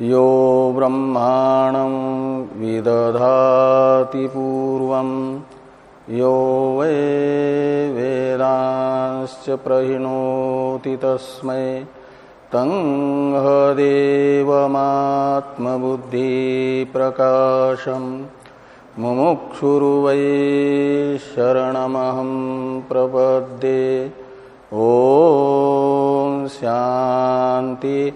यो ब्रह्माणं विदधाति पूर्वं। यो वै वेदांश्च प्रहिणोति तस्मै। तङ्हदेवमात्मबुद्धिप्रकाशम् मुमुक्षुर्वै शरणमहं प्रपद्ये। ॐ शान्ति।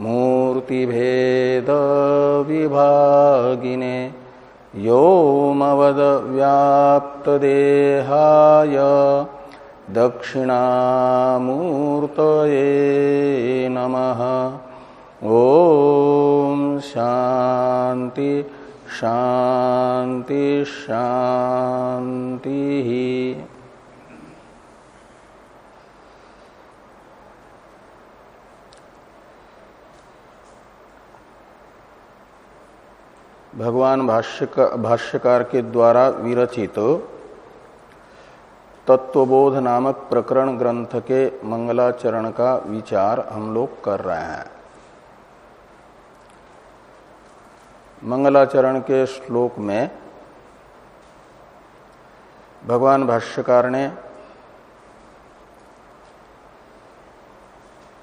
मूर्तिभेदविभागिने व्योमवदव्याप्तदेहाय दक्षिणामूर्तये नमः। ॐ शान्ति शान्ति शान्तिः। भगवान भाष्यकार के द्वारा विरचित तत्वबोध नामक प्रकरण ग्रंथ के मंगलाचरण का विचार हम लोग कर रहे हैं। मंगलाचरण के श्लोक में भगवान भाष्यकार ने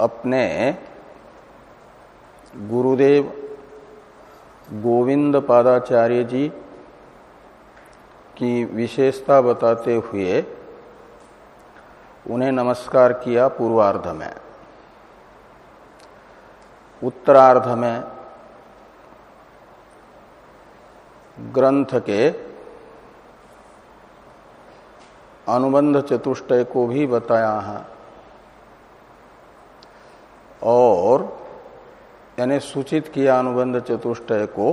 अपने गुरुदेव गोविंद पादाचार्य जी की विशेषता बताते हुए उन्हें नमस्कार किया पूर्वार्ध में। उत्तरार्ध में ग्रंथ के अनुबंध चतुष्टय को भी बताया है। और यानी सूचित किया अनुबंध चतुष्टय को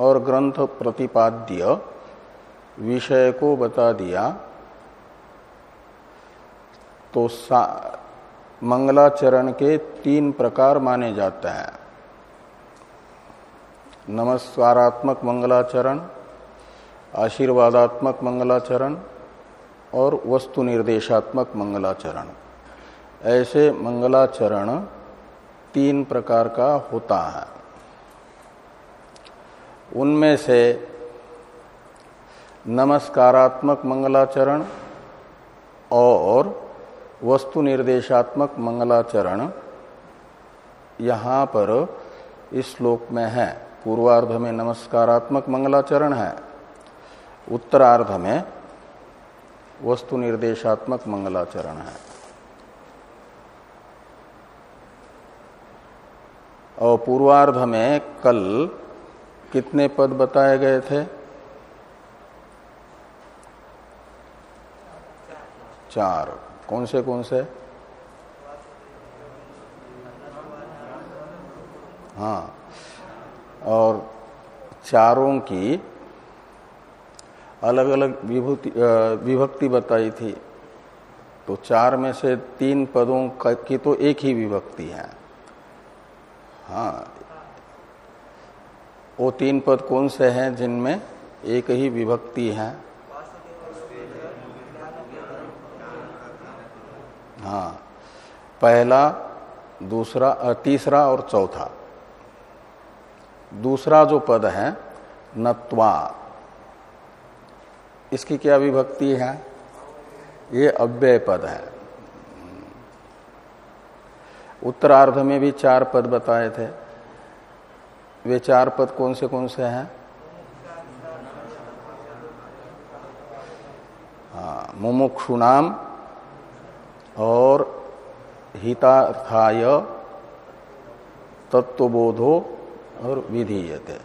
और ग्रंथ प्रतिपाद्य विषय को बता दिया। तो मंगलाचरण के तीन प्रकार माने जाते हैं। नमस्कारात्मक मंगलाचरण, आशीर्वादात्मक मंगलाचरण और वस्तु निर्देशात्मक मंगलाचरण। ऐसे मंगलाचरण तीन प्रकार का होता है। उनमें से नमस्कारात्मक मंगलाचरण और वस्तु निर्देशात्मक मंगलाचरण यहाँ पर इस श्लोक में है। पूर्वार्ध में नमस्कारात्मक मंगलाचरण है। उत्तरार्ध में वस्तु निर्देशात्मक मंगलाचरण है। और पूर्वार्ध में कल कितने पद बताए गए थे? चार। कौन से कौन से? हाँ। और चारों की अलग अलग विभूति विभक्ति बताई थी। तो चार में से तीन पदों की तो एक ही विभक्ति है। हाँ। वो तीन पद कौन से हैं जिनमें एक ही विभक्ति है? हाँ। पहला, दूसरा तीसरा और चौथा। दूसरा जो पद है, नत्वा। इसकी क्या विभक्ति है? ये अव्यय पद है। उत्तरार्ध में भी चार पद बताए थे। वे चार पद कौन से कौन से हैं? हाँ मुमुक्षुनाम और हितार्थाय तत्वबोधो और विधीयते।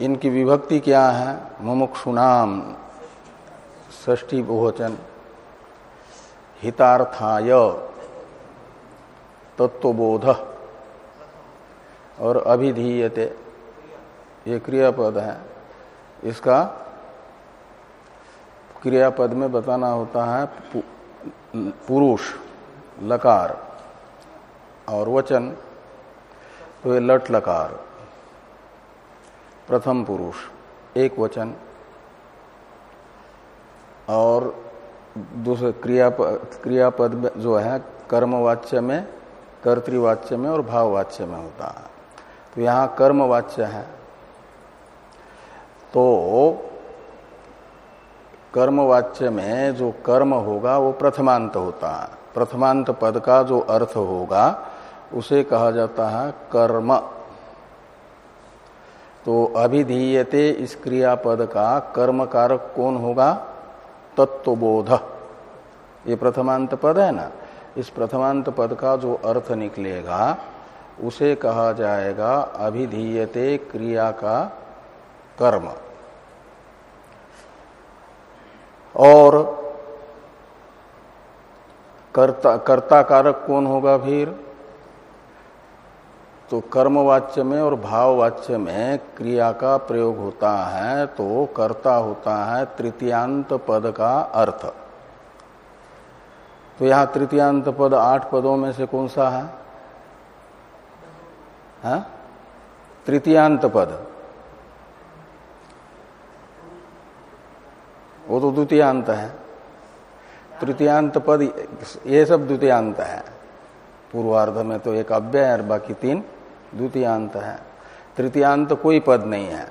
इनकी विभक्ति क्या है? मुमुक्षुनाम ष्टी बहुवचन। हितार्थाय तत्वबोध और अभिधीयते, ये क्रियापद है। इसका क्रियापद में बताना होता है पुरुष, लकार और वचन। तो ये लट लकार, प्रथम पुरुष, एक वचन और दूसरे क्रियापद क्रियापद जो है कर्मवाच्य में कर्तवाच्य में और भाववाच्य में होता है। तो यहाँ कर्मवाच्य है। तो कर्मवाच्य में जो कर्म होगा, वो प्रथमांत होता है। प्रथमांत पद का जो अर्थ होगा, उसे कहा जाता है कर्म। तो अभिधीयते इस क्रियापद का कर्म कारक कौन होगा? तत्वबोध ये प्रथमांत पद है ना? इस प्रथमांत पद का जो अर्थ निकलेगा, उसे कहा जाएगा अभिधीयते क्रिया का कर्म। और कर्ता कर्ता कारक कौन होगा फिर? तो कर्मवाच्य में और भाववाच्य में क्रिया का प्रयोग होता है तो कर्ता होता है तृतीयांत पद का अर्थ। तो यहाँ तृतीयांत पद आठ पदों में से कौन सा है? हा? तृतीयांत पद। वो तो द्वितीयांत है। तृतीयांत पद, ये सब द्वितीयांत है। पूर्वार्ध में तो एक अव्यय है बाकी तीन। द्वितीयांत है। तृतीयांत कोई पद नहीं है।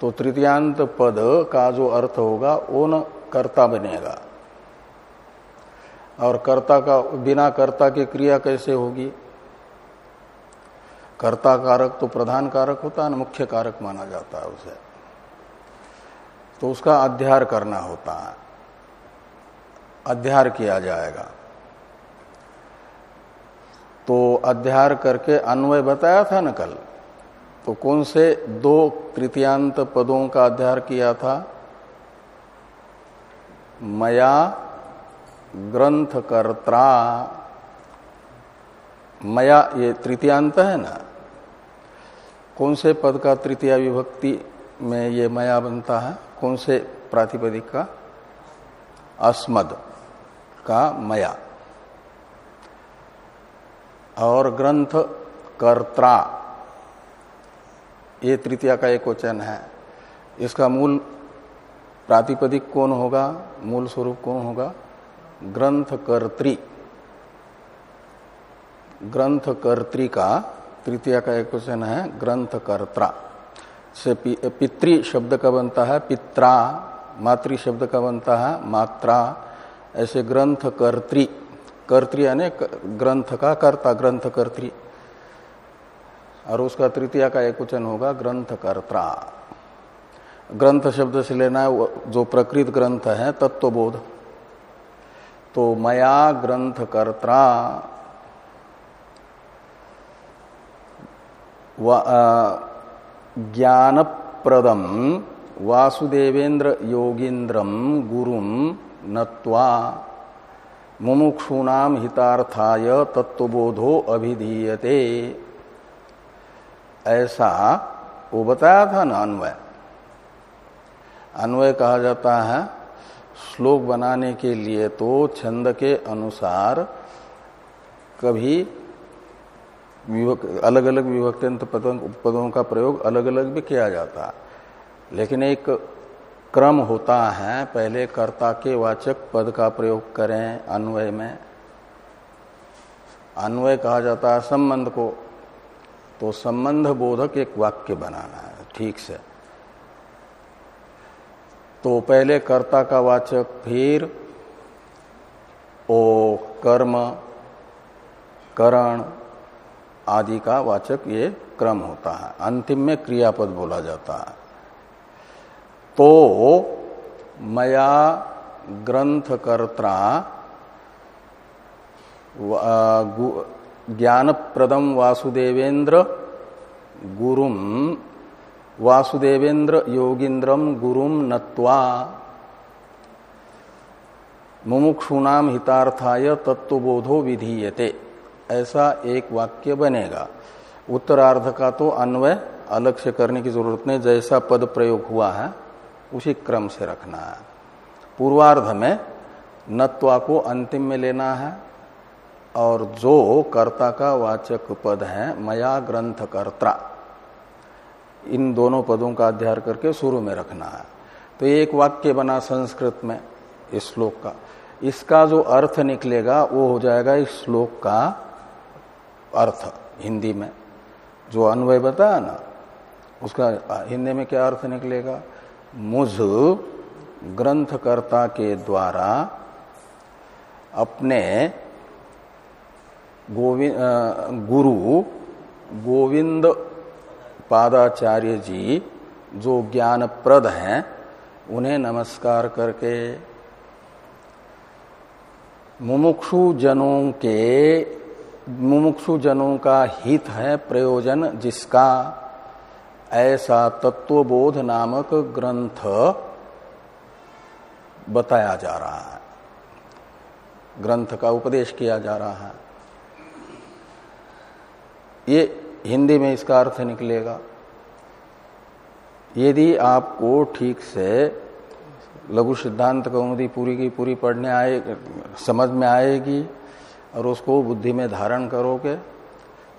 तो तृतीयांत पद का जो अर्थ होगा, वो न कर्ता बनेगा। और कर्ता का, बिना कर्ता की क्रिया कैसे होगी? कर्ता कारक तो प्रधान कारक होता है, ना मुख्य कारक माना जाता है उसे। तो उसका अध्यार करना होता है। अध्यार किया जाएगा। तो अध्यार करके अन्वय बताया था न कल? तो कौन से दो तृतीयांत पदों का अध्यार किया था? मया ग्रंथकर्ता मया ये तृतीयांत है ना? कौन से पद का तृतीय विभक्ति में ये मया बनता है? कौन से प्रातिपदिक का? अस्मद का मया। और ग्रंथ कर्ता ये तृतीया का एक वचन है। इसका मूल प्रातिपदिक कौन होगा? मूल स्वरूप कौन होगा? ग्रंथ कर्त्री। ग्रंथ कर्त्री का तृतीया का एक वचन है, ग्रंथ कर्ता से पितृ शब्द का बनता है, पित्रा, मातृ शब्द का बनता है, मात्रा। ऐसे ग्रंथ कर्त्री यानी ग्रंथ का कर्ता ग्रंथ कर्त्री और उसका तृतीया का एक वचन होगा ग्रंथ कर्ता ग्रंथ शब्द से लेना है जो प्रकृत ग्रंथ है, तत्वबोध। तो मया ग्रंथ कर्ता ज्ञानप्रदम वासुदेवेंद्र योगींद्रम गुरुम नत्वा मुमुक्षुणाम हितार्थाय तत्वबोधो अभिधीयते। ऐसा वो बताया था ना अन्वय। अन्वय कहा जाता है श्लोक बनाने के लिए तो छंद के अनुसार कभी अलग अलग विभक्त्यंत पदों, पदों का प्रयोग अलग अलग भी किया जाता। लेकिन एक क्रम होता है, पहले कर्ता के वाचक पद का प्रयोग करें अन्वय में। अन्वय कहा जाता है संबंध को। तो संबंध बोधक एक वाक्य बनाना है, ठीक से। तो पहले कर्ता का वाचक फिर ओ, कर्म, करण आदि का वाचक ये क्रम होता है। अंतिम में क्रियापद बोला जाता है। तो मया ग्रंथकर्ता ज्ञानप्रदम वासुदेवेंद्र गुरुम वासुदेवेंद्र योगींद्रम गुरुम नत्वा मुमुक्षुणाम हितार्थाय तत्वबोधो विधीयते। ऐसा एक वाक्य बनेगा। उत्तरार्ध का तो अन्वय अलग से करने की ज़रूरत नहीं, जैसा पद प्रयोग हुआ है। उसी क्रम से रखना है। पूर्वार्ध में नत्वा को अंतिम में लेना है और जो कर्ता का वाचक पद है मया ग्रंथ कर्ता इन दोनों पदों का अध्ययन करके शुरू में रखना है। तो एक वाक्य बना संस्कृत में इस श्लोक का। इसका जो अर्थ निकलेगा वो हो जाएगा इस श्लोक का अर्थ, हिंदी में। जो अन्वय बताया ना, उसका हिंदी में क्या अर्थ निकलेगा? मुझ ग्रंथकर्ता के द्वारा अपने गोविंद गुरु गोविंद पादाचार्य जी जो ज्ञानप्रद हैं, उन्हें नमस्कार करके मुमुक्षु जनों के, मुमुक्षु जनों का हित है प्रयोजन जिसका ऐसा तत्वबोध नामक ग्रंथ बताया जा रहा है। ग्रंथ का उपदेश किया जा रहा है। ये हिंदी में इसका अर्थ निकलेगा। यदि आपको ठीक से लघु सिद्धांत कौमुदी पूरी की पूरी पढ़ने आए, समझ में आएगी और उसको बुद्धि में धारण करोगे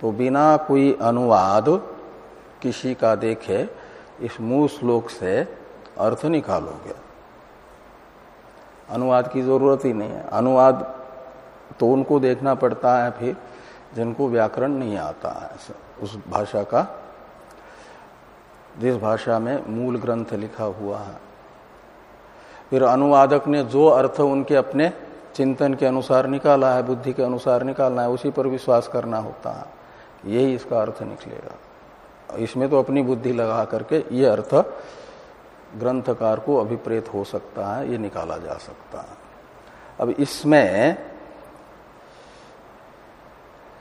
तो बिना कोई अनुवाद किसी का देखे, इस मूल श्लोक से अर्थ निकालोगे। अनुवाद की ज़रूरत ही नहीं है। अनुवाद तो उनको देखना पड़ता है, फिर जिनको व्याकरण नहीं आता है उस भाषा का। जिस भाषा में मूल ग्रंथ लिखा हुआ है। फिर अनुवादक ने जो अर्थ उनके अपने चिंतन के अनुसार निकाला है, बुद्धि के अनुसार निकालना है, उसी पर विश्वास करना होता है। यही इसका अर्थ निकलेगा। इसमें तो अपनी बुद्धि लगा करके ये अर्थ ग्रंथकार को अभिप्रेत हो सकता है, ये निकाला जा सकता है। अब इसमें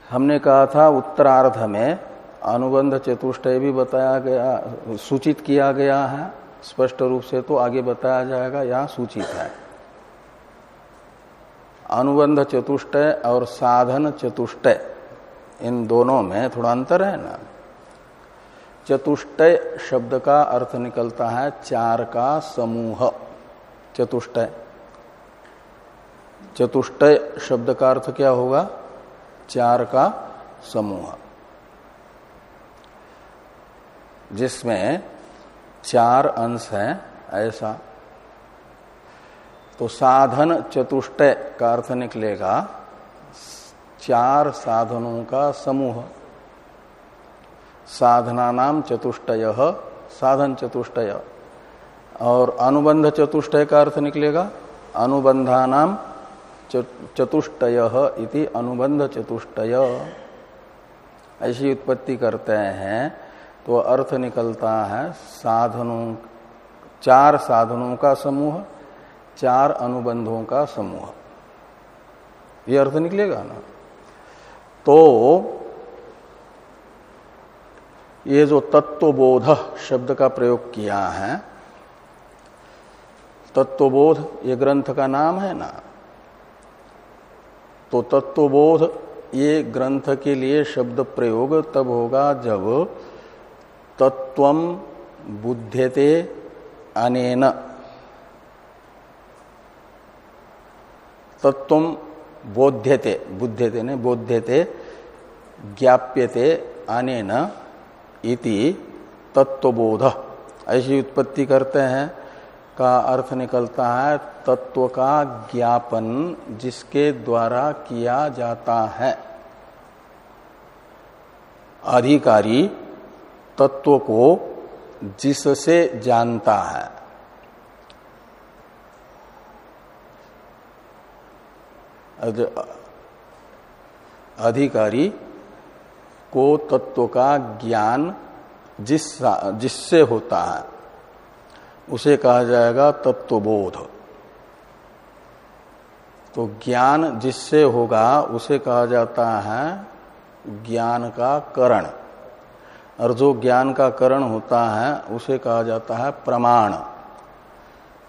हमने कहा था उत्तरार्ध में अनुबंध चतुष्टय भी बताया गया, सूचित किया गया है, स्पष्ट रूप से तो आगे बताया जाएगा, यहाँ सूचित है। अनुबंध चतुष्टय और साधन चतुष्टय, इन दोनों में थोड़ा अंतर है ना? चतुष्टय शब्द का अर्थ निकलता है चार का समूह। चतुष्टय चतुष्टय शब्द का अर्थ क्या होगा? चार का समूह। जिसमें चार अंश हैं, ऐसा। तो साधन चतुष्टय का अर्थ निकलेगा, चार साधनों का समूह। साधना नाम चतुष्टय, साधन चतुष्टय। और अनुबंध चतुष्टय का अर्थ निकलेगा अनुबंधा नाम चतुष्टय इति अनुबंध चतुष्टय। ऐसी उत्पत्ति करते हैं तो अर्थ निकलता है साधनों, चार साधनों का समूह, चार अनुबंधों का समूह। ये अर्थ निकलेगा ना? तो ये जो तत्वबोध शब्द का प्रयोग किया है, तत्वबोध, ये ग्रंथ का नाम है ना? तो तत्वबोध, ये ग्रंथ के लिए शब्द प्रयोग तब होगा जब तत्व बुध्यते अनेन। तत्व बोध्यते, बुध्यते ने बोध्यते, ज्ञाप्यते अनेन। इति तत्वबोध ऐसी उत्पत्ति करते हैं, का अर्थ निकलता है, तत्व का ज्ञापन जिसके द्वारा किया जाता है। अधिकारी तत्व को जिससे जानता है। अधिकारी को तत्व का ज्ञान जिस जिससे होता है, उसे कहा जाएगा तत्वबोध। तो ज्ञान जिससे होगा, उसे कहा जाता है ज्ञान का करण। और जो ज्ञान का करण होता है, उसे कहा जाता है प्रमाण।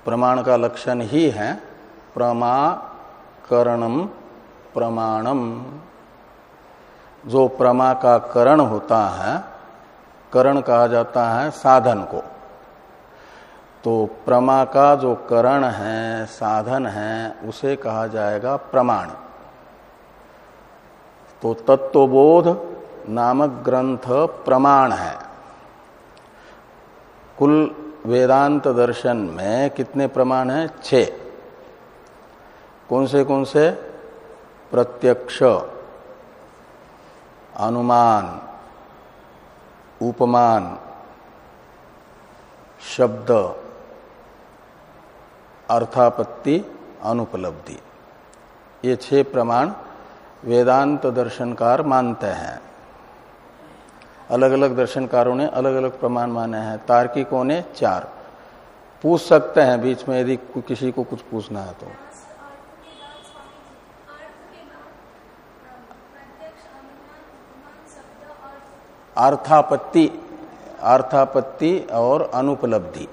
प्रमाण का लक्षण ही है प्रमाकरणम प्रमाणम। जो प्रमा का करण होता है, करण कहा जाता है साधन को। तो प्रमा का जो करण है, साधन है, उसे कहा जाएगा प्रमाण। तो तत्वबोध नामक ग्रंथ प्रमाण है। कुल वेदांत दर्शन में कितने प्रमाण हैं? छह। कौन से कौन से? प्रत्यक्ष। अनुमान, उपमान, शब्द, अर्थापत्ति, अनुपलब्धि। ये छह प्रमाण वेदांत दर्शनकार मानते हैं। अलग अलग दर्शनकारों ने अलग अलग प्रमाण माने हैं। तार्किकों ने चार। पूछ सकते हैं बीच में यदि किसी को कुछ पूछना है तो। अर्थापत्ति अर्थापत्ति और अनुपलब्धि।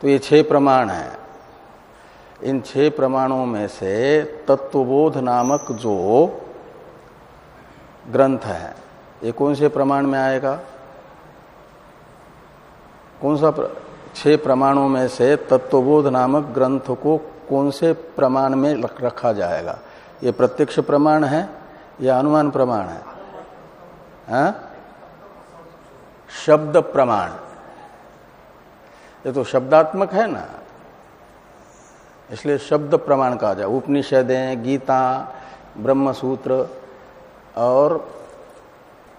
तो ये छह प्रमाण है। इन छह प्रमाणों में से तत्वबोध नामक जो ग्रंथ है, ये कौन से प्रमाण में आएगा? कौन सा प्र... छह प्रमाणों में से तत्वबोध नामक ग्रंथ को कौन से प्रमाण में रखा जाएगा? ये प्रत्यक्ष प्रमाण है, या अनुमान प्रमाण है। हा? शब्द प्रमाण। ये तो शब्दात्मक है ना। इसलिए शब्द प्रमाण कहा जाए। उपनिषदें, गीता, ब्रह्मसूत्र और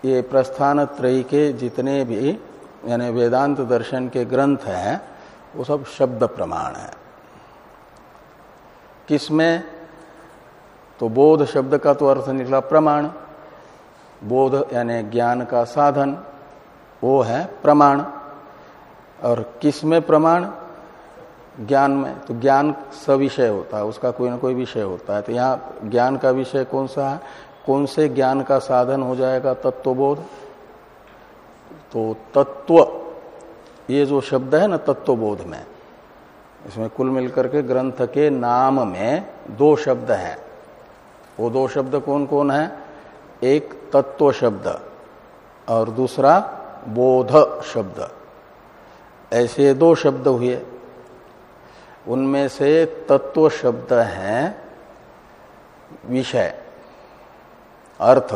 ये प्रस्थान त्रयी के जितने भी, यानी वेदांत दर्शन के ग्रंथ हैं, वो सब शब्द प्रमाण है। किसमें? तो बोध शब्द का तो अर्थ निकला प्रमाण। बोध यानी ज्ञान का साधन, वो है प्रमाण। और किसमें प्रमाण? ज्ञान में। तो ज्ञान सविषय होता है, उसका कोई ना कोई विषय होता है। तो यहाँ ज्ञान का विषय कौन सा है? कौन से ज्ञान का साधन हो जाएगा? तत्वबोध। तो तत्व, ये जो शब्द है ना तत्वबोध में, इसमें कुल मिलकर के ग्रंथ के नाम में दो शब्द हैं। वो दो शब्द कौन कौन है? एक तत्व शब्द और दूसरा बोध शब्द। ऐसे दो शब्द हुए। उनमें से तत्व शब्द है विषय, अर्थ।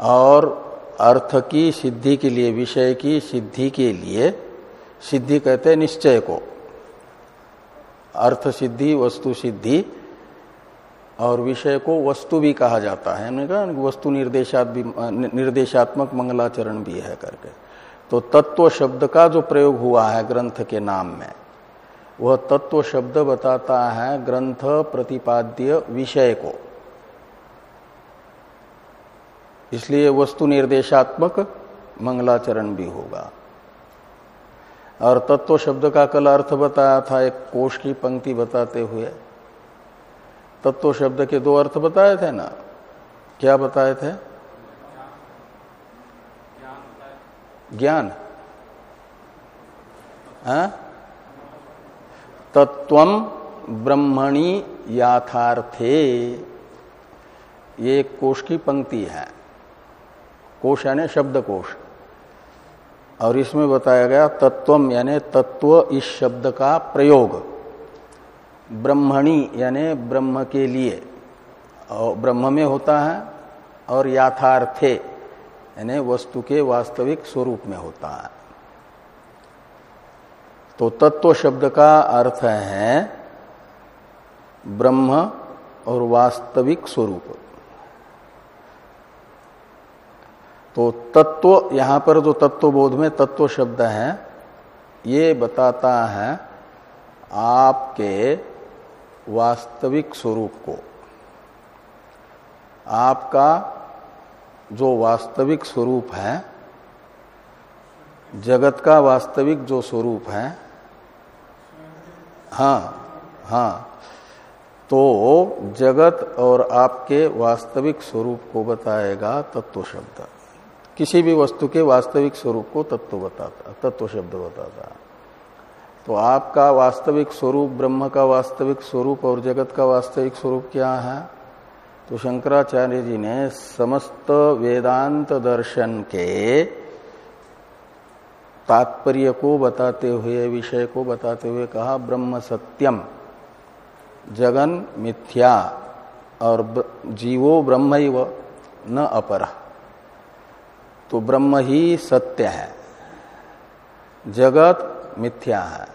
और अर्थ की सिद्धि के लिए, विषय की सिद्धि के लिए, सिद्धि कहते हैं निश्चय को। अर्थ सिद्धि वस्तु सिद्धि और विषय को वस्तु भी कहा जाता है। कहा वस्तु निर्देशात भी, निर्देशात्मक मंगलाचरण भी है करके। तो तत्व शब्द का जो प्रयोग हुआ है ग्रंथ के नाम में, वह तत्व शब्द बताता है ग्रंथ प्रतिपाद्य विषय को। इसलिए वस्तु निर्देशात्मक मंगलाचरण भी होगा। और तत्व शब्द का कल अर्थ बताया था, एक कोष की पंक्ति बताते हुए। तत्व शब्द के दो अर्थ बताए थे ना? क्या बताए थे? ज्ञान। हाँ? तत्व ब्रह्मणी याथार्थे। ये कोष की पंक्ति है। कोश यानी शब्द कोश और इसमें बताया गया तत्वम, यानी तत्व इस शब्द का प्रयोग। ब्रह्मणी, यानी ब्रह्म के लिए। और ब्रह्म में होता है और याथार्थे, यानी वस्तु के वास्तविक स्वरूप में होता है। तो तत्व शब्द का अर्थ है ब्रह्म और वास्तविक स्वरूप। तो तत्व, यहाँ पर जो तत्व बोध में तत्व शब्द है, ये बताता है आपके वास्तविक स्वरूप को। आपका जो वास्तविक स्वरूप है, जगत का वास्तविक जो स्वरूप है हाँ हाँ तो जगत और आपके वास्तविक स्वरूप को बताएगा तत्व शब्द। किसी भी वस्तु के वास्तविक स्वरूप को तत्व बताता, तत्व शब्द बताता। तो आपका वास्तविक स्वरूप, ब्रह्म का वास्तविक स्वरूप और जगत का वास्तविक स्वरूप क्या है? तो शंकराचार्य जी ने समस्त वेदांत दर्शन के तात्पर्य को बताते हुए, विषय को बताते हुए कहा, ब्रह्म सत्यम, जगन मिथ्या और जीवो ब्रह्म न अपर। तो ब्रह्म ही सत्य है। जगत मिथ्या है।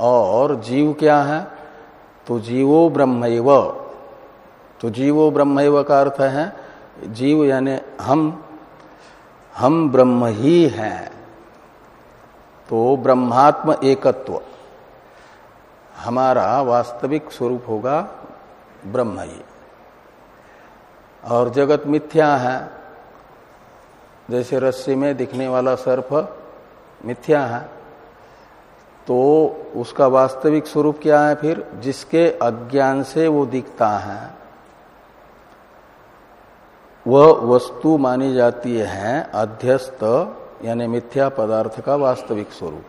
और जीव क्या है? तो जीवो ब्रह्म तो जीवो ब्रह्म का अर्थ है, जीव यानी हम हम ब्रह्म ही हैं। तो ब्रह्मात्म एकत्व। हमारा वास्तविक स्वरूप होगा ब्रह्म ही। और जगत मिथ्या है जैसे रस्सी में दिखने वाला सर्प मिथ्या है तो उसका वास्तविक स्वरूप क्या है फिर? जिसके अज्ञान से वो दिखता है। वह वस्तु मानी जाती है अध्यस्त, यानी मिथ्या पदार्थ का वास्तविक स्वरूप।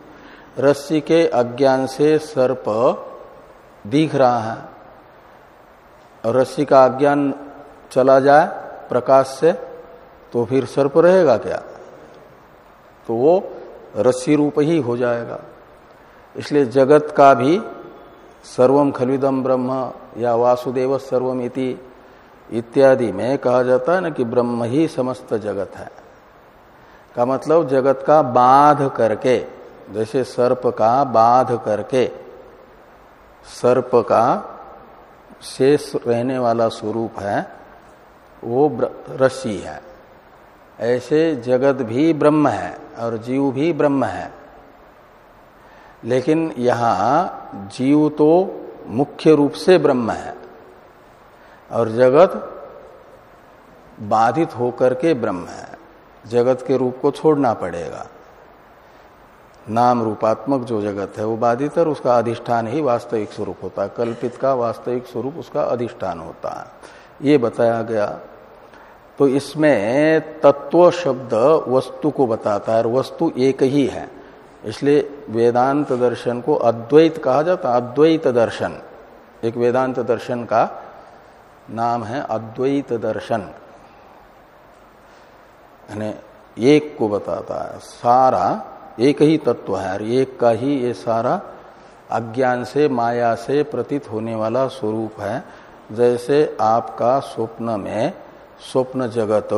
रस्सी के अज्ञान से सर्प दिख रहा है। रस्सी का अज्ञान चला जाए प्रकाश से तो फिर सर्प रहेगा क्या? तो वो रस्सी रूप ही हो जाएगा। इसलिए जगत का भी सर्वम खलविदम ब्रह्म या वासुदेव सर्वम इति इत्यादि में कहा जाता है ना कि ब्रह्म ही समस्त जगत है। का मतलब जगत का बाध करके, जैसे सर्प का बाध करके, सर्प का शेष रहने वाला स्वरूप है, वो रस्सी है। ऐसे जगत भी ब्रह्म है और जीव भी ब्रह्म है। लेकिन यहाँ जीव तो मुख्य रूप से ब्रह्म है और जगत बाधित होकर के ब्रह्म है। जगत के रूप को छोड़ना पड़ेगा। नाम रूपात्मक जो जगत है वो बाधित और उसका अधिष्ठान ही वास्तविक स्वरूप होता है। कल्पित का वास्तविक स्वरूप उसका अधिष्ठान होता है। ये बताया गया तो इसमें तत्व शब्द वस्तु को बताता है और वस्तु एक ही है। इसलिए वेदांत दर्शन को अद्वैत कहा जाता है, अद्वैत दर्शन। एक वेदांत दर्शन का नाम है अद्वैत दर्शन। यानी एक को बताता है, सारा एक ही तत्व है और एक का ही ये सारा अज्ञान से, माया से प्रतीत होने वाला स्वरूप है। जैसे आपका स्वप्न में स्वप्न जगत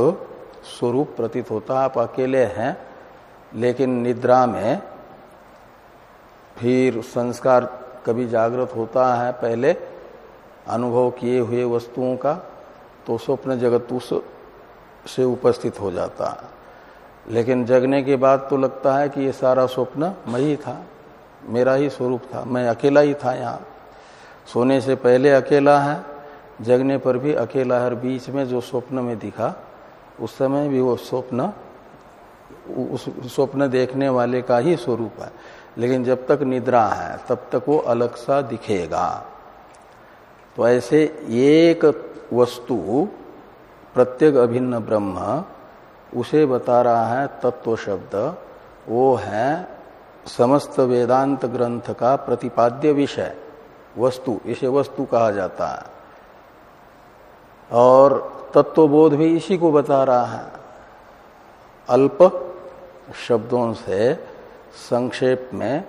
स्वरूप प्रतीत होता, आप अकेले हैं, लेकिन निद्रा में फिर संस्कार कभी जागृत होता है, पहले अनुभव किए हुए वस्तुओं का तो स्वप्न जगत उस से उपस्थित हो जाता है। लेकिन जगने के बाद तो लगता है कि ये सारा स्वप्न मैं ही था, मेरा ही स्वरूप था, मैं अकेला ही था यहाँ। सोने से पहले अकेला है जगने पर भी अकेला हर बीच में जो स्वप्न में दिखा, उस समय भी वो स्वप्न, उस स्वप्न देखने वाले का ही स्वरूप है। लेकिन जब तक निद्रा है, तब तक वो अलग सा दिखेगा। तो ऐसे एक वस्तु, प्रत्येक अभिन्न ब्रह्म, उसे बता रहा है तत्व शब्द, वो है समस्त वेदांत ग्रंथ का प्रतिपाद्य विषय, वस्तु, इसे वस्तु कहा जाता है। और तत्वबोध भी इसी को बता रहा है। अल्प शब्दों से संक्षेप में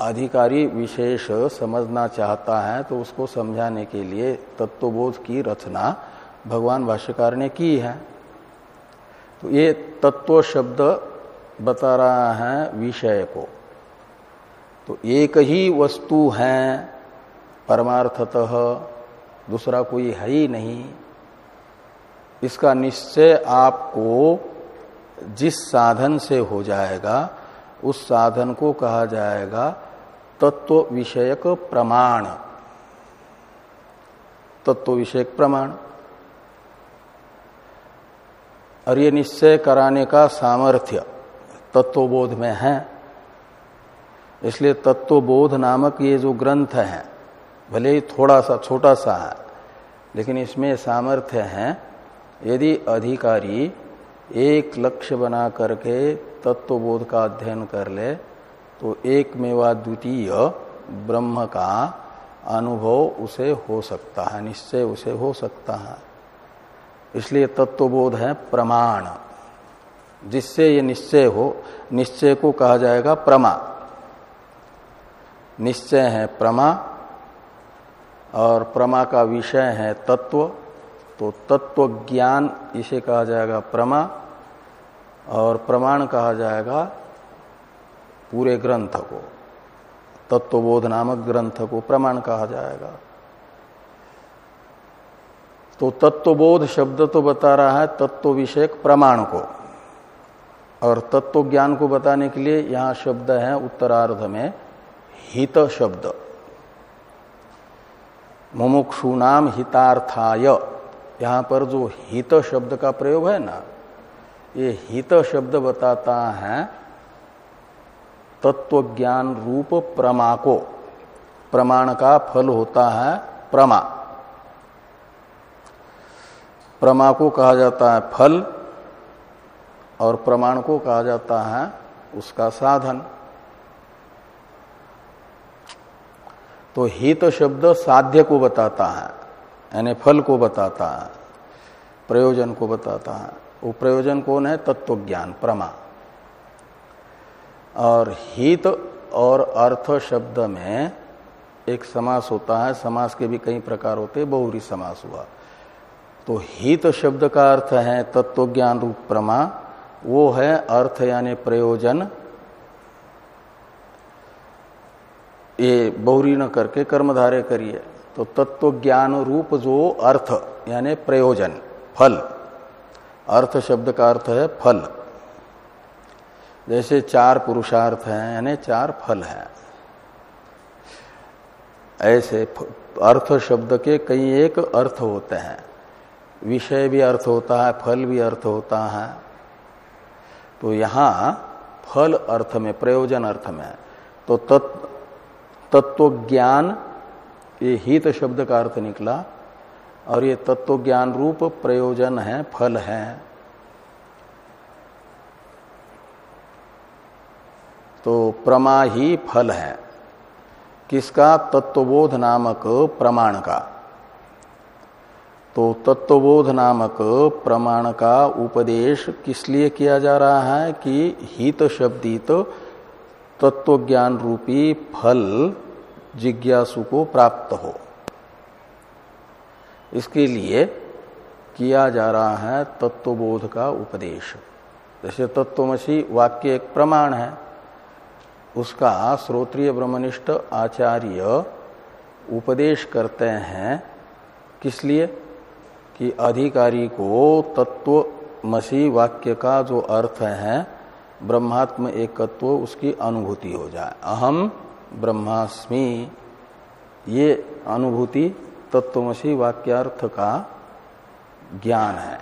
अधिकारी विशेष समझना चाहता है तो उसको समझाने के लिए तत्वबोध की रचना भगवान भाष्यकार ने की है। तो ये तत्व शब्द बता रहा है विषय को। तो एक ही वस्तु है, परमार्थतः दूसरा कोई है ही नहीं। इसका निश्चय आपको जिस साधन से हो जाएगा, उस साधन को कहा जाएगा तत्व विषयक प्रमाण। तत्व विषयक प्रमाण। और ये निश्चय कराने का सामर्थ्य तत्वबोध में है। इसलिए तत्वबोध नामक ये जो ग्रंथ है भले ही थोड़ा सा, छोटा सा है, लेकिन इसमें सामर्थ्य है, यदि अधिकारी एक लक्ष्य बना करके तत्वबोध का अध्ययन कर ले तो एक मेवा द्वितीय ब्रह्म का अनुभव उसे हो सकता है, निश्चय उसे हो सकता है। इसलिए तत्वबोध है प्रमाण। जिससे ये निश्चय हो, निश्चय को कहा जाएगा प्रमा। निश्चय है प्रमा और प्रमा का विषय है तत्व तो तत्व ज्ञान इसे कहा जाएगा प्रमा, और प्रमाण कहा जाएगा पूरे ग्रंथ को तत्वबोध नामक ग्रंथ को प्रमाण कहा जाएगा। तो तत्वबोध शब्द तो बता रहा है तत्व विषयक प्रमाण को और तत्व ज्ञान को बताने के लिए यहाँ शब्द है उत्तरार्ध में हित शब्द। मुमुक्षु नाम हितार्थाय। यहाँ पर जो हित शब्द का प्रयोग है ना, ये हित शब्द बताता है तत्व ज्ञान रूप प्रमा को। प्रमाण का फल होता है प्रमा। प्रमा को कहा जाता है फल और प्रमाण को कहा जाता है उसका साधन। तो हित शब्द साध्य को बताता है, यानी फल को बताता है, प्रयोजन को बताता है। वो प्रयोजन कौन है? तत्व ज्ञान प्रमा। और हित और अर्थ शब्द में एक समास होता है, समास के भी कई प्रकार होते बहुरी समास हुआ। तो हित शब्द का अर्थ है तत्व ज्ञान रूप प्रमा, वो है अर्थ यानी प्रयोजन ये बहुरी न करके कर्मधारे करिए। तो तत्व ज्ञान रूप जो अर्थ, यानी प्रयोजन, फल। अर्थ शब्द का अर्थ है फल। जैसे चार पुरुषार्थ हैं, यानी चार फल हैं। ऐसे अर्थ शब्द के कई एक अर्थ होते हैं। विषय भी अर्थ होता है, फल भी अर्थ होता है। तो यहाँ फल अर्थ में, प्रयोजन अर्थ में। तो तत्व ज्ञान ये हित शब्द का अर्थ निकला, और ये तत्व ज्ञान रूप प्रयोजन है, फल है। तो प्रमा ही फल है। किसका? तत्वबोध नामक प्रमाण का। तो तत्वबोध नामक प्रमाण का उपदेश किस लिए किया जा रहा है कि हित शब्दित तत्व ज्ञान रूपी फल जिज्ञासु को प्राप्त हो। इसके लिए किया जा रहा है तत्वबोध का उपदेश। जैसे तत्वमसी वाक्य एक प्रमाण है। उसका श्रोत्रिय ब्रह्मनिष्ठ आचार्य उपदेश करते हैं किस लिए? कि अधिकारी को तत्वमसी वाक्य का जो अर्थ है, ब्रह्मात्म एकत्व उसकी अनुभूति हो जाए। अहम ब्रह्मास्मि। ये अनुभूति तत्वमसी वाक्यार्थ का ज्ञान है।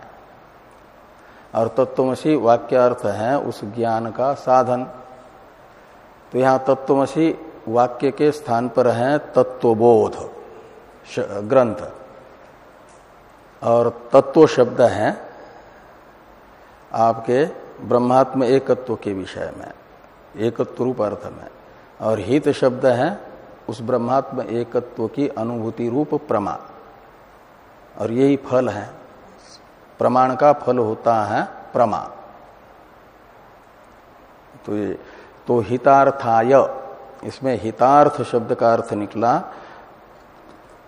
और तत्वमसी वाक्यार्थ है उस ज्ञान का साधन। तो यहाँ तत्वमसी वाक्य के स्थान पर है तत्वबोध ग्रंथ। और तत्व शब्द है आपके ब्रह्मात्म एकत्व के विषय में, एकत्व रूप अर्थ में। और हित शब्द है, उस ब्रह्मात्म एकत्व की अनुभूति रूप प्रमा। और यही फल है। प्रमाण का फल होता है प्रमा। तो ये तो हितार्थाय, इसमें हितार्थ शब्द का अर्थ निकला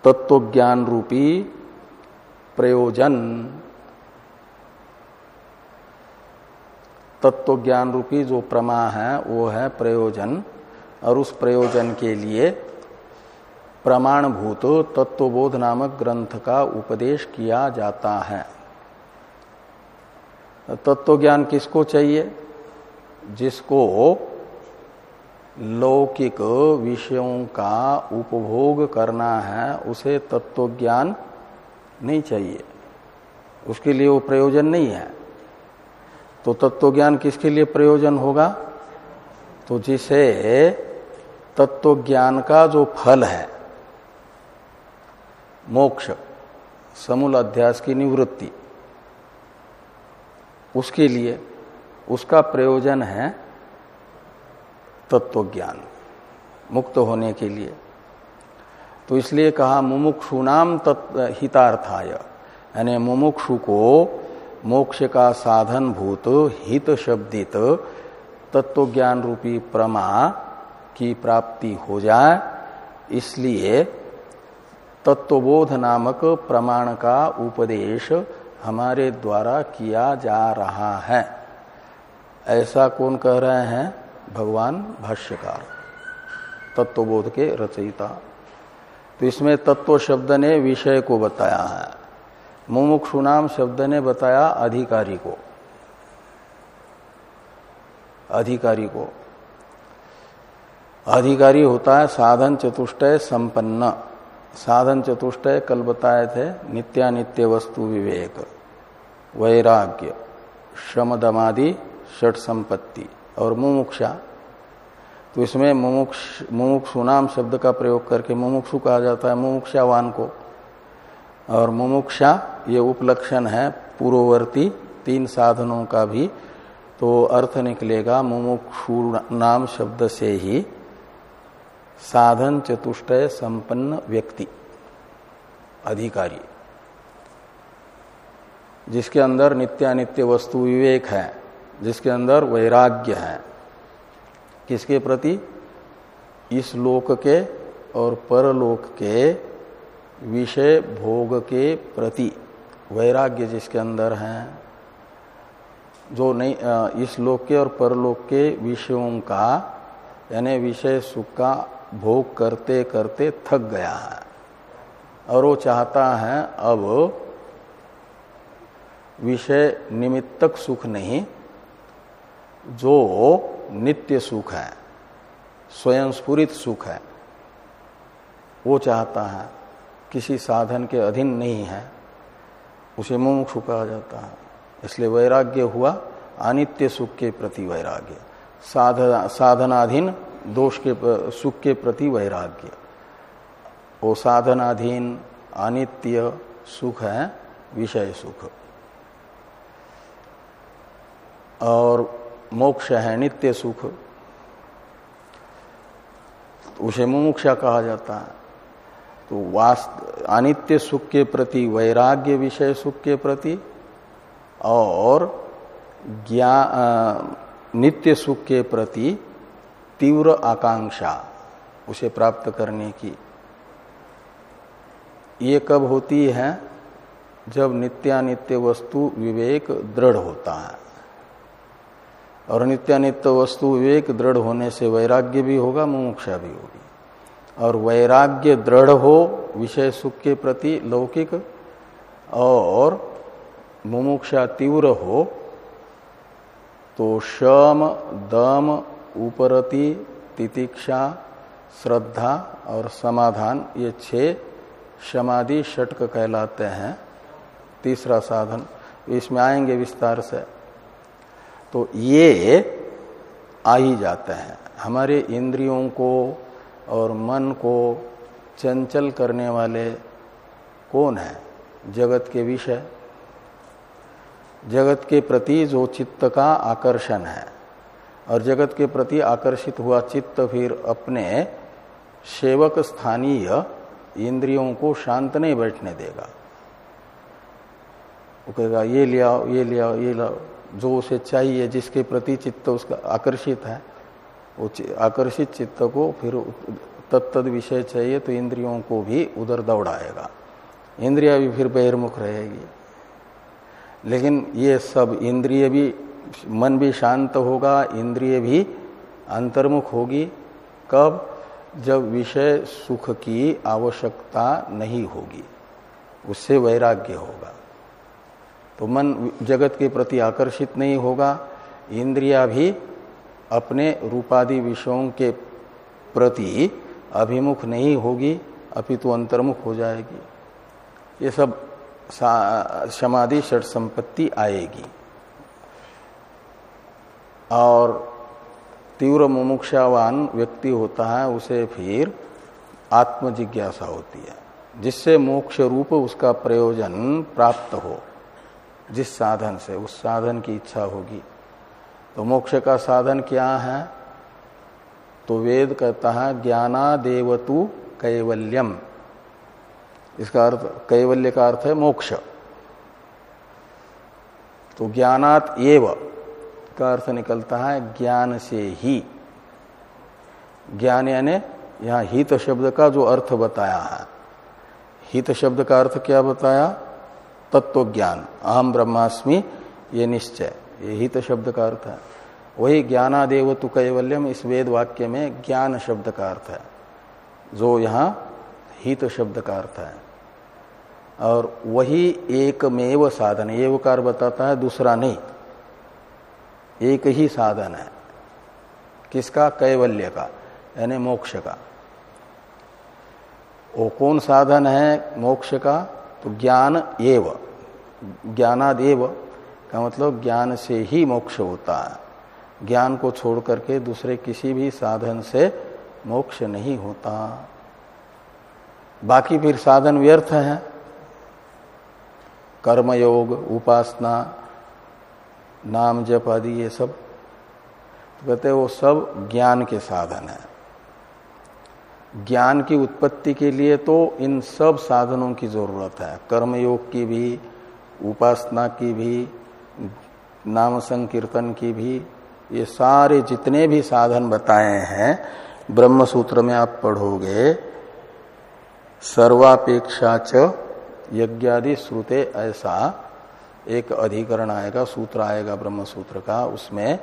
तत्व ज्ञान रूपी प्रयोजन। तत्व ज्ञान रूपी जो प्रमा है, वो है प्रयोजन। और उस प्रयोजन के लिए प्रमाणभूत तत्वबोध नामक ग्रंथ का उपदेश किया जाता है। तत्व ज्ञान किसको चाहिए? जिसको लौकिक विषयों का उपभोग करना है, उसे तत्व ज्ञान नहीं चाहिए। उसके लिए वो प्रयोजन नहीं है। तो तत्व ज्ञान किसके लिए प्रयोजन होगा? तो जिसे तत्व ज्ञान का जो फल है, मोक्ष, समूल अध्यास की निवृत्ति, उसके लिए उसका प्रयोजन है तत्व ज्ञान मुक्त होने के लिए। तो इसलिए कहा मुमुक्षुनाम हितार्थाय। यानी मुमुक्षु को मोक्ष का साधन भूत हित शब्दित तत्व ज्ञान रूपी प्रमा की प्राप्ति हो जाए, इसलिए तत्वबोध नामक प्रमाण का उपदेश हमारे द्वारा किया जा रहा है। ऐसा कौन कह रहे हैं? भगवान भाष्यकार, तत्वबोध के रचयिता। तो इसमें तत्व शब्द ने विषय को बताया है। मुमुक्षुनाम शब्द ने बताया अधिकारी को। अधिकारी को। अधिकारी होता है साधन चतुष्टय संपन्न। साधन चतुष्टय कल बताए थे, नित्यानित्य वस्तु विवेक, वैराग्य, श्रम दमादि, षट संपत्ति और मुमुक्षा। तो इसमें मुमुक्ष, मुमुक्षु नाम शब्द का प्रयोग करके मुमुक्षु कहा जाता है, मुमुक्षावान को। और मुमुक्षा ये उपलक्षण है, पूर्ववर्ती तीन साधनों का भी। तो अर्थ निकलेगा मुमुक्षु नाम शब्द से ही। साधन चतुष्टय संपन्न व्यक्ति, अधिकारी। जिसके अंदर नित्यानित्य वस्तु विवेक है, जिसके अंदर वैराग्य है, किसके प्रति? इस लोक के और परलोक के विषय भोग के प्रति वैराग्य जिसके अंदर है, जो नहीं इस लोक के और परलोक के विषयों का, यानी विषय सुख का भोग करते करते थक गया है। और वो चाहता है अब विषय निमित्तक सुख नहीं, जो नित्य सुख है स्वयं स्फुरित सुख है, वो चाहता है किसी साधन के अधीन नहीं है, उसे मुमुक्षु कहा जाता है। इसलिए वैराग्य हुआ, अनित्य सुख के प्रति वैराग्य। साधना, साधनाधीन दोष के सुख के प्रति वैराग्य। वो साधनाधीन, अनित्य सुख है, विषय सुख। और मोक्ष है, नित्य सुख। उसे मुमुक्षा कहा जाता है। तो वास्त, अनित्य सुख के प्रति, वैराग्य विषय सुख के प्रति, और ज्ञान नित्य सुख के प्रति तीव्र आकांक्षा उसे प्राप्त करने की। ये कब होती है? जब नित्यानित्य वस्तु विवेक दृढ़ होता है। और नित्यानित्य वस्तु विवेक दृढ़ होने से वैराग्य भी होगा, मुमुक्षा भी होगी। और वैराग्य दृढ़ हो, विषय सुख के प्रति लौकिक और मुमुक्षा तीव्र हो तो शम, दम उपरति तितिक्षा, श्रद्धा और समाधान, ये छह समाधि षटक कहलाते हैं। तीसरा साधन, इसमें आएँगे विस्तार से। तो ये आ ही जाते हैं। हमारे इंद्रियों को और मन को चंचल करने वाले कौन है? जगत के विषय। जगत के प्रति जो चित्त का आकर्षण है और जगत के प्रति आकर्षित हुआ चित्त फिर अपने सेवक स्थानीय इंद्रियों को शांत नहीं बैठने देगा। वो कहेगा, ये ले आओ, ये ले आओ, ये लाओ, जो उसे चाहिए, जिसके प्रति चित्त उसका आकर्षित है। वो आकर्षित चित्त को फिर तत्त विषय चाहिए तो इंद्रियों को भी उधर दौड़ाएगा। इंद्रिया भी फिर बहिर्मुख रहेगी। लेकिन ये सब इंद्रिय भी मन भी शांत होगा, इंद्रिय भी अंतर्मुख होगी। कब? जब विषय सुख की आवश्यकता नहीं होगी। उससे वैराग्य होगा। तो मन जगत के प्रति आकर्षित नहीं होगा। इंद्रिया भी अपने रूपादि विषयों के प्रति अभिमुख नहीं होगी, अपितु अंतर्मुख हो जाएगी। ये सब समाधि षट संपत्ति आएगी। और तीव्र मुमुक्षावान व्यक्ति होता है, उसे फिर आत्मजिज्ञासा होती है, जिससे मोक्ष रूप उसका प्रयोजन प्राप्त हो, जिस साधन से, उस साधन की इच्छा होगी। तो मोक्ष का साधन क्या है? तो वेद कहता है ज्ञाना ज्ञानादेवतु कैवल्यम। इसका अर्थ, कैवल्य का अर्थ है मोक्ष। तो ज्ञानात एव। का अर्थ निकलता है ज्ञान से ही। ज्ञान यानी यहाँ हित शब्द का जो अर्थ बताया है। हित शब्द का अर्थ क्या बताया? तत्व ज्ञान अहम ब्रह्मास्मि, ये निश्चय। ये हित शब्द का अर्थ है। वही ज्ञानादेव तु कैवल्यम, इस वेद वाक्य में ज्ञान शब्द का अर्थ है। जो यहाँ हित शब्द का अर्थ है। और वही एकमेव साधन, एवकार बताता है, दूसरा नहीं। एक ही साधन है। किसका? कैवल्य का, यानी मोक्ष का। वो कौन साधन है मोक्ष का? तो ज्ञान एव, ज्ञानादेव का मतलब ज्ञान से ही मोक्ष होता है। ज्ञान को छोड़ करके दूसरे किसी भी साधन से मोक्ष नहीं होता। बाकी फिर साधन व्यर्थ है। कर्मयोग, उपासना नाम जप आदि ये सब तो कहते हैं वो सब ज्ञान के साधन है। ज्ञान की उत्पत्ति के लिए तो इन सब साधनों की ज़रूरत है। कर्मयोग की भी, उपासना की भी, नाम संकीर्तन की भी, ये सारे जितने भी साधन बताए हैं ब्रह्म सूत्र में आप पढ़ोगे, सर्वापेक्षा च यज्ञादि श्रुते ऐसा एक अधिकरण आएगा, सूत्र आएगा ब्रह्म सूत्र का, उसमें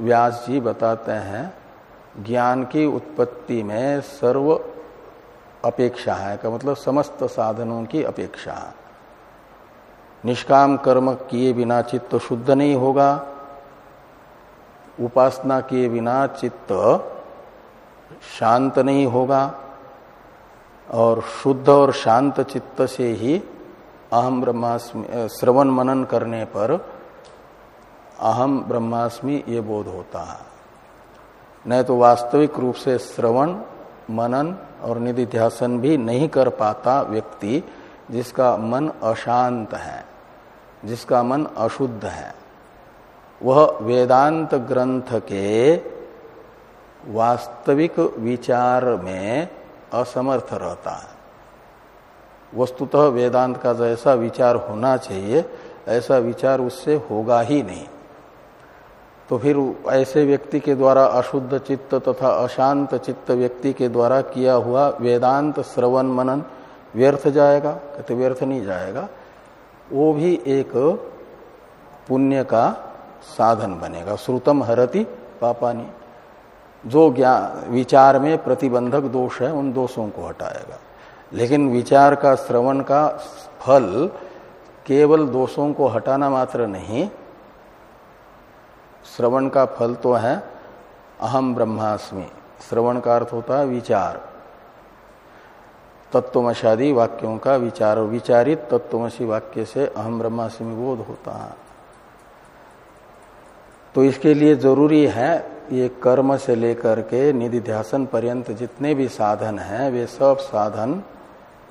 व्यास जी बताते हैं, ज्ञान की उत्पत्ति में सर्व अपेक्षा है, का मतलब समस्त साधनों की अपेक्षा। निष्काम कर्म किए बिना चित्त शुद्ध नहीं होगा, उपासना किए बिना चित्त शांत नहीं होगा, और शुद्ध और शांत चित्त से ही अहम ब्रह्मास्मि श्रवण मनन करने पर अहम ब्रह्मास्मि ये बोध होता है। नहीं तो वास्तविक रूप से श्रवण, मनन और निधिध्यासन भी नहीं कर पाता व्यक्ति जिसका मन अशांत है, जिसका मन अशुद्ध है। वह वेदांत ग्रंथ के वास्तविक विचार में असमर्थ रहता है। वस्तुतः वेदांत का जैसा विचार होना चाहिए, ऐसा विचार उससे होगा ही नहीं। तो फिर ऐसे व्यक्ति के द्वारा अशुद्ध चित्त तथा अशांत चित्त व्यक्ति के द्वारा किया हुआ वेदांत श्रवण मनन व्यर्थ जाएगा, कहते व्यर्थ नहीं जाएगा। वो भी एक पुण्य का साधन बनेगा। श्रुतम हरति पापानी। जो ज्ञान विचार में प्रतिबंधक दोष है, उन दोषों को हटाएगा। लेकिन विचार का, श्रवण का फल केवल दोषों को हटाना मात्र नहीं, श्रवण का फल तो है अहम ब्रह्मास्मि। श्रवण का अर्थ होता है विचार। तत्वमशादी वाक्यों का विचार, विचारित तत्वमसी वाक्य से अहम ब्रह्मास्मि बोध होता है। तो इसके लिए ज़रूरी है, ये कर्म से लेकर के निधि ध्यान पर्यंत जितने भी साधन हैं, वे सब साधन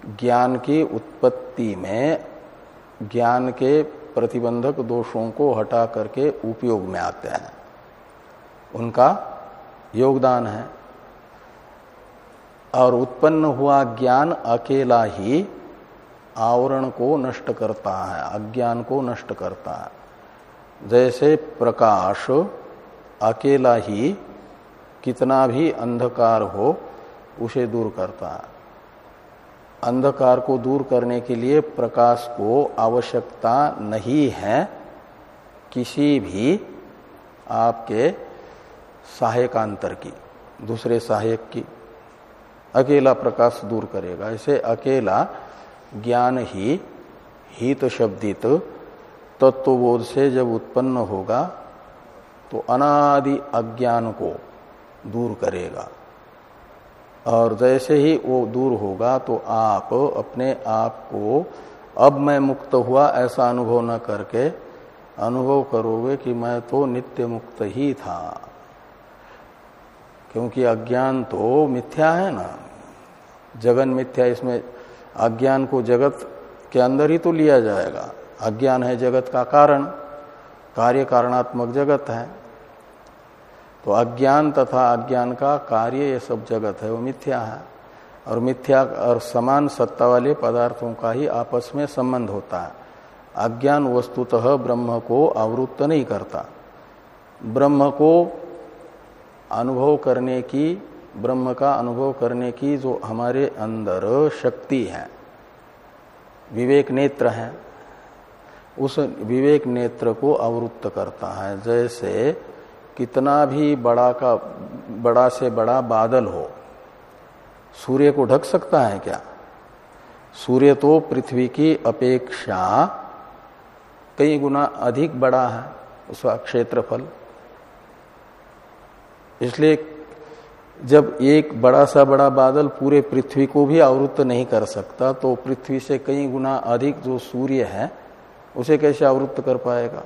ज्ञान की उत्पत्ति में ज्ञान के प्रतिबंधक दोषों को हटा करके उपयोग में आते हैं। उनका योगदान है। और उत्पन्न हुआ ज्ञान अकेला ही आवरण को नष्ट करता है, अज्ञान को नष्ट करता है। जैसे प्रकाश अकेला ही कितना भी अंधकार हो, उसे दूर करता है। अंधकार को दूर करने के लिए प्रकाश को आवश्यकता नहीं है। किसी भी आपके सहायकांतर की, दूसरे सहायक की। अकेला प्रकाश दूर करेगा। ऐसे अकेला ज्ञान ही, हित शब्दित तत्वबोध से जब उत्पन्न होगा तो अनादि अज्ञान को दूर करेगा। और जैसे ही वो दूर होगा तो आप अपने आप को, अब मैं मुक्त हुआ, ऐसा अनुभव न करके अनुभव करोगे कि मैं तो नित्य मुक्त ही था। क्योंकि अज्ञान तो मिथ्या है ना। जगन मिथ्या, इसमें अज्ञान को जगत के अंदर ही तो लिया जाएगा। अज्ञान है जगत का कारण। कार्य कारणात्मक जगत है। तो अज्ञान तथा अज्ञान का कार्य ये सब जगत है, वो मिथ्या है। और मिथ्या और समान सत्ता वाले पदार्थों का ही आपस में संबंध होता है। अज्ञान वस्तुतः ब्रह्म को आवृत्त नहीं करता। ब्रह्म को अनुभव करने की, ब्रह्म का अनुभव करने की जो हमारे अंदर शक्ति है, विवेक नेत्र है, उस विवेक नेत्र को आवृत्त करता है। जैसे कितना भी बड़ा का, बड़ा से बड़ा बादल हो, सूर्य को ढक सकता है क्या? सूर्य तो पृथ्वी की अपेक्षा कई गुना अधिक बड़ा है, उसका क्षेत्रफल। इसलिए जब एक बड़ा सा बड़ा बादल पूरे पृथ्वी को भी आवृत्त नहीं कर सकता तो पृथ्वी से कई गुना अधिक जो सूर्य है, उसे कैसे आवृत्त कर पाएगा?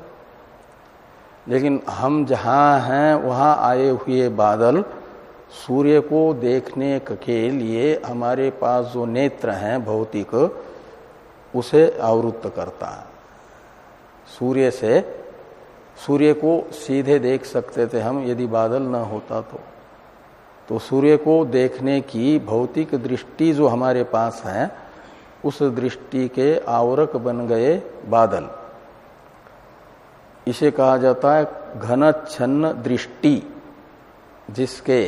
लेकिन हम जहाँ हैं, वहाँ आए हुए बादल सूर्य को देखने के लिए हमारे पास जो नेत्र हैं, भौतिक, उसे आवृत्त करता है। सूर्य से सूर्य को सीधे देख सकते थे हम, यदि बादल न होता तो। तो सूर्य को देखने की भौतिक दृष्टि जो हमारे पास है, उस दृष्टि के आवरक बन गए बादल। इसे कहा जाता है घन छन्न दृष्टि, जिसके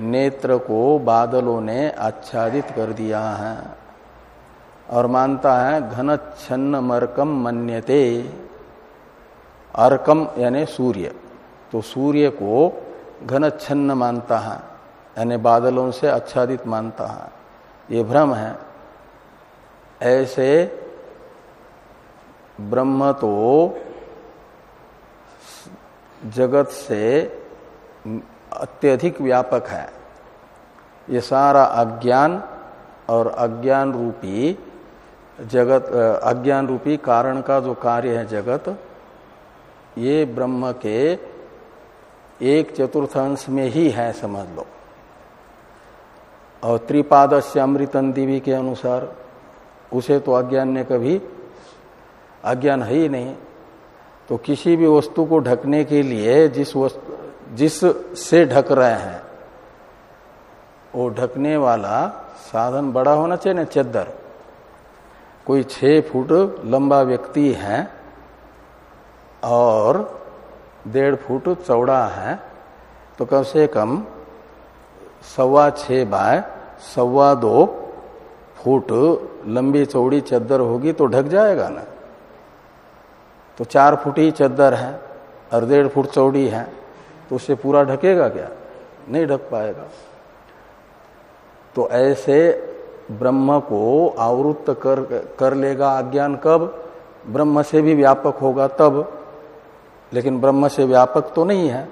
नेत्र को बादलों ने आच्छादित कर दिया है और मानता है घन छन्न मरकम मन्यते, अर्कम यानी सूर्य। तो सूर्य को घन छन्न मानता है, यानी बादलों से आच्छादित मानता है। ये भ्रम है। ऐसे ब्रह्म तो जगत से अत्यधिक व्यापक है। ये सारा अज्ञान और अज्ञान रूपी जगत अज्ञान रूपी कारण का जो कार्य है जगत, ये ब्रह्म के एक चतुर्थांश में ही है, समझ लो। और त्रिपादस्य अमृतन दिवी के अनुसार, उसे तो अज्ञान ने कभी, अज्ञान है ही नहीं। तो किसी भी वस्तु को ढकने के लिए जिस वस्तु, जिस से ढक रहे हैं, वो ढकने वाला साधन बड़ा होना चाहिए ना, चद्दर। कोई छह फुट लंबा व्यक्ति है और डेढ़ फुट चौड़ा है तो कम से कम सवा छ बाय सवा दो फुट लंबी चौड़ी चद्दर होगी तो ढक जाएगा ना। तो चार फुट ही चद्दर है और डेढ़ फुट चौड़ी है तो उससे पूरा ढकेगा क्या? नहीं ढक पाएगा। तो ऐसे ब्रह्म को आवृत्त कर कर लेगा अज्ञान कब? ब्रह्म से भी व्यापक होगा तब, लेकिन ब्रह्म से व्यापक तो नहीं है।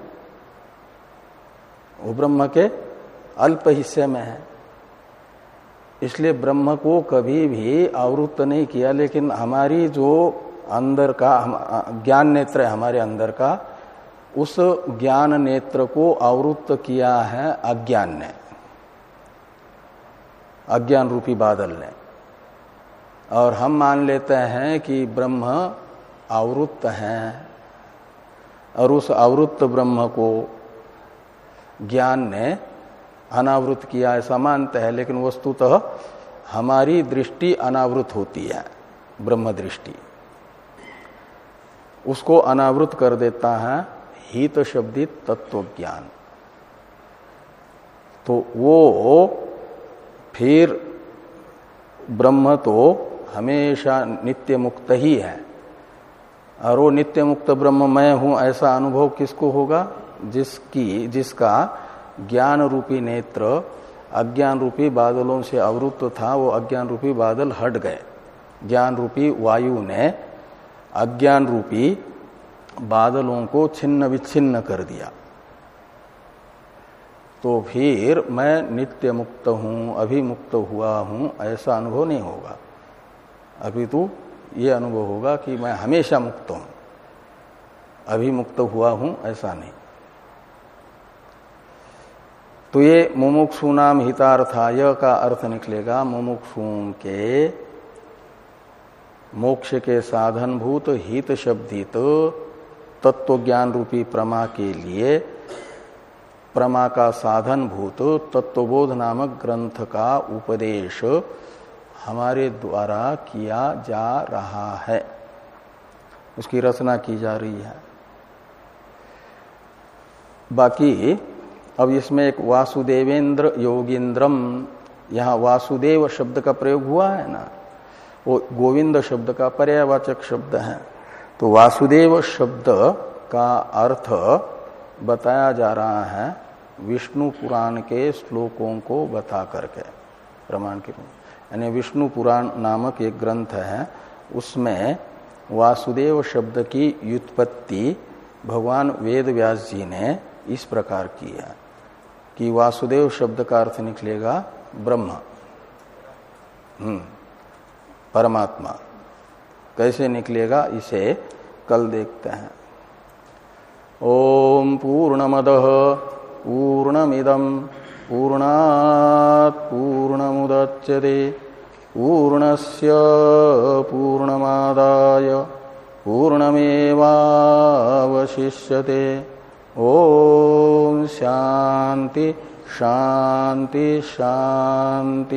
वो ब्रह्म के अल्प हिस्से में है। इसलिए ब्रह्म को कभी भी आवृत्त नहीं किया, लेकिन हमारी जो अंदर का ज्ञान नेत्र है हमारे अंदर का, उस ज्ञान नेत्र को आवृत्त किया है अज्ञान ने। अज्ञान रूपी बादल ने। और हम मान लेते हैं कि ब्रह्म आवृत्त है, और उस आवृत्त ब्रह्म को ज्ञान ने अनावृत किया, ऐसा मानते हैं, लेकिन वस्तुतः हमारी दृष्टि अनावृत होती है, ब्रह्म दृष्टि। उसको अनावृत कर देता है हित शब्दित तत्व ज्ञान तो वो फिर ब्रह्म तो हमेशा नित्य मुक्त ही है। और वो नित्य मुक्त ब्रह्म मैं हूँ ऐसा अनुभव किसको होगा? जिसकी, जिसका ज्ञान रूपी नेत्र, अज्ञान रूपी बादलों से अवरुद्ध था, वो अज्ञान रूपी बादल हट गए। ज्ञान रूपी वायु ने अज्ञान रूपी बादलों को छिन्न विच्छिन्न कर दिया। तो फिर मैं नित्य मुक्त हूँ, अभिमुक्त हुआ हूँ, ऐसा अनुभव नहीं होगा। अभी तो ये अनुभव होगा कि मैं हमेशा मुक्त हूँ। अभिमुक्त हुआ हूँ, ऐसा नहीं। तो ये मुमुक्षु नाम हितार्थाय का अर्थ निकलेगा। मुमुक्षु के मोक्ष के साधनभूत हित शब्दित तत्व ज्ञान रूपी प्रमा के लिए प्रमा का साधन भूत तत्वबोध नामक ग्रंथ का उपदेश हमारे द्वारा किया जा रहा है। उसकी रचना की जा रही है। बाकी अब इसमें एक वासुदेवेंद्र योगिंद्रम, यहाँ वासुदेव शब्द का प्रयोग हुआ है ना? वो गोविंद शब्द का पर्यावाचक शब्द है। तो वासुदेव शब्द का अर्थ बताया जा रहा है विष्णु पुराण के श्लोकों को बता करके प्रमाण के यानी विष्णु पुराण नामक एक ग्रंथ है, उसमें वासुदेव शब्द की व्युत्पत्ति भगवान वेद व्यास जी ने इस प्रकार की है कि वासुदेव शब्द का अर्थ निकलेगा ब्रह्म। हम्म। परमात्मा। कैसे निकलेगा, इसे कल देखते हैं। ओम पूर्णमद पूर्णमिदम पूर्णात पूर्णमुदच्यते पूर्णस्य पूर्णमादाय, पूर्णमेवावशिष्यते। ओम शांति शांति शांति